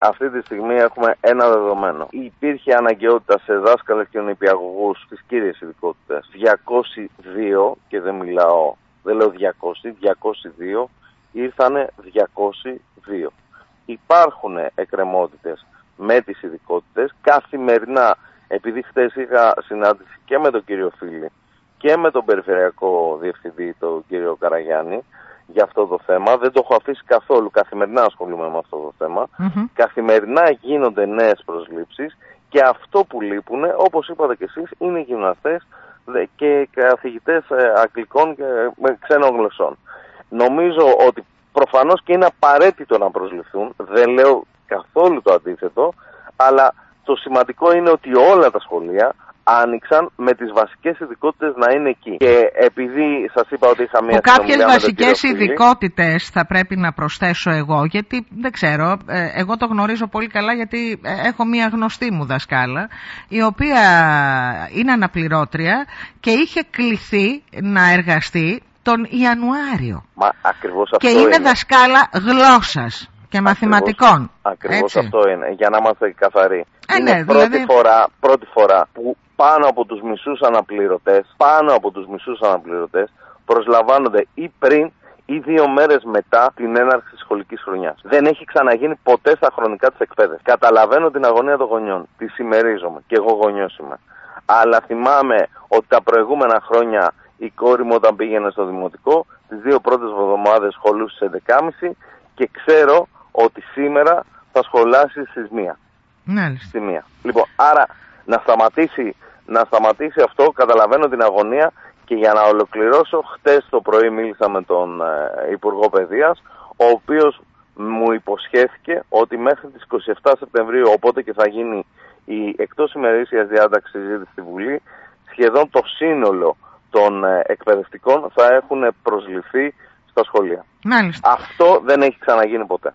Αυτή τη στιγμή έχουμε ένα δεδομένο. Υπήρχε αναγκαιότητα σε δάσκαλες και νηπιαγωγού στι κύριε ειδικότητε 202 και δεν μιλάω, δεν λέω 200, 202 ήρθανε 202. Υπάρχουν εκκρεμότητες με τις ειδικότητες καθημερινά. Επειδή χθες είχα συνάντηση και με τον κύριο Φίλη και με τον Περιφερειακό Διευθυντή, τον κύριο Καραγιάννη, για αυτό το θέμα. Δεν το έχω αφήσει καθόλου. Καθημερινά ασχολούμαι με αυτό το θεμα Καθημερινά γίνονται νέες προσλήψεις και αυτό που λείπουν, όπως είπατε κι εσείς, είναι οι γυμναστές και καθηγητές ε, αγγλικών και με ξένων γλωσσών. Νομίζω ότι προφανώς και είναι απαραίτητο να προσληφθούν. Δεν λέω καθόλου το αντίθετο, αλλά το σημαντικό είναι ότι όλα τα σχολεία άνοιξαν με τις βασικές ειδικότητες να είναι εκεί. Και επειδή σας είπα ότι είχα μία Που κάποιες βασικές ειδικότητες θα πρέπει να προσθέσω εγώ, γιατί δεν ξέρω, ε, εγώ το γνωρίζω πολύ καλά γιατί ε, έχω μία γνωστή μου δασκάλα, η οποία είναι αναπληρώτρια και είχε κληθεί να εργαστεί τον Ιανουάριο. Μα ακριβώς και είναι, είναι δασκάλα γλώσσας και μαθηματικών. Ακριβώς αυτό είναι, για να είμαστε καθαροί. Ε, είναι ναι, πρώτη, δηλαδή... φορά, πρώτη φορά που πάνω από τους μισούς αναπληρωτές, πάνω από τους μισούς αναπληρωτές προσλαμβάνονται ή πριν ή δύο μέρες μετά την έναρξη της σχολικής χρονιάς. Δεν έχει ξαναγίνει ποτέ στα χρονικά της εκπαίδευσης. Καταλαβαίνω την αγωνία των γονιών, τη συμμερίζομαι και εγώ γονιός είμαι. Αλλά θυμάμαι ότι τα προηγούμενα χρόνια η κόρη μου όταν πήγαινε στο δημοτικό, τις δύο πρώτες εβδομάδες σχολούσε σε 11.30 και ξέρω ότι σήμερα θα σχολάσει στις 1. Μάλιστα. Στη μία. Λοιπόν, άρα να σταματήσει, να σταματήσει αυτό, καταλαβαίνω την αγωνία και για να ολοκληρώσω, χτες το πρωί μίλησα με τον ε, Υπουργό Παιδείας, ο οποίος μου υποσχέθηκε ότι μέχρι τις 27 Σεπτεμβρίου, οπότε και θα γίνει η εκτός ημερήσιας διάταξης συζήτηση στη Βουλή, σχεδόν το σύνολο των ε, εκπαιδευτικών θα έχουν προσληφθεί στα σχολεία. Μάλιστα. Αυτό δεν έχει ξαναγίνει ποτέ.